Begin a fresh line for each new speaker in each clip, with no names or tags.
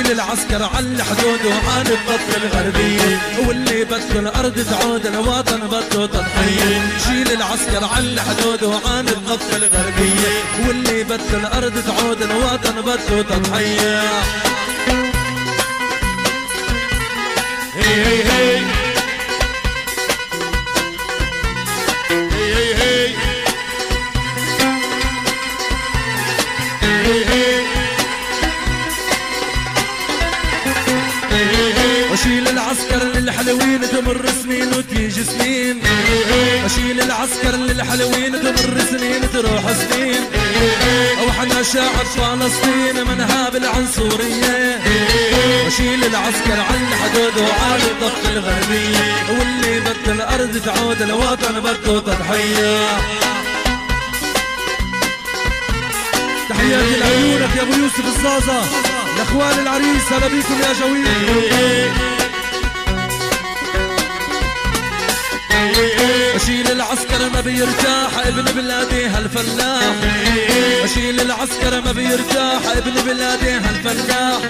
اشيل العسكر على الحدود وعن الضفة الغربية واللي بده الأرض تعود الوطن بده تضحية. شيل العسكر على الحدود وعن الضفة الغربية واللي بده الأرض تعود الوطن بده تضحية. واشيل العسكر للحلوين تمر سنين وتيجي سنين. أشيل العسكر للحلوين تمر سنين تروح سنين. وحنا شعب فلسطين منها بالعنصرية واشيل العسكر على الحدود وعلى الضفة الغربية واللي بده الأرض تعود الوطن بده تضحية. تحياتي لعيونك يا أبو يوسف الزازة. لاخوان العريس هلا بيكم يا جويل. أشيل العسكر ما بيرتاح ابن بلادي هالفلاح. أشيل العسكر ما بيرتاح ابن بلادي هالفلاح.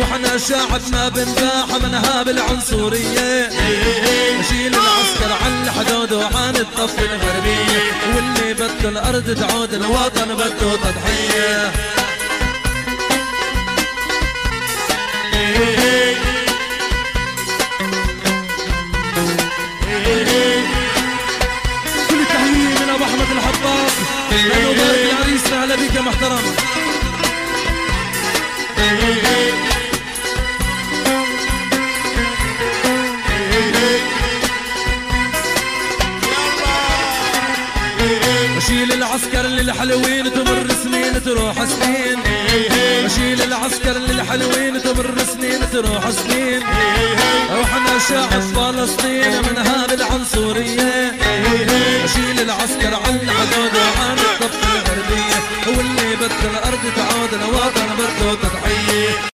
وحنا شعب ما بنباح منها بالعنصرية أشيل العسكر عن الحدود وعن الضفة الغربية. واللي بده الأرض تعود الوطن بده تضحية. الحطاب لأنه بارك العريس أهلا بك يا محترم أشيل العسكر للحلوين تمر سنين تروح سنين. أشيل العسكر للحلوين تمر سنين تروح سنين. وحنا شعب فلسطين منها بالعنصرية أشيل العسكر بده الأرض تعود الوطن بده تضحية